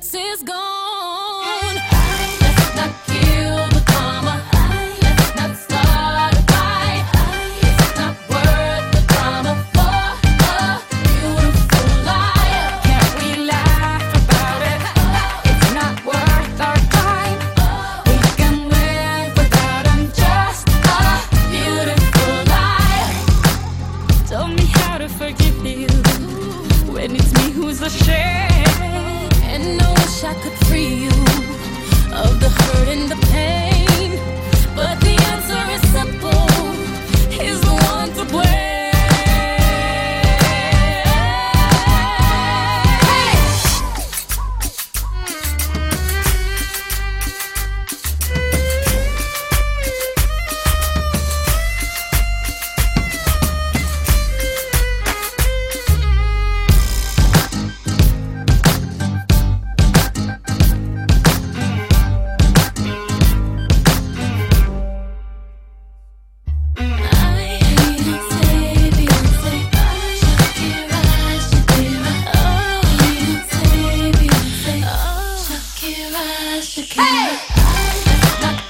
innocence is gone. Let's not kill the let's not start a fight. It's not worth the drama for a beautiful. Can we laugh about it? It's not worth our time. We can live without him. Just a beautiful lie. Tell me how to forgive you when it's me who's ashamed wish I could free you of the hurt and the Shakira, Shakira. Hey!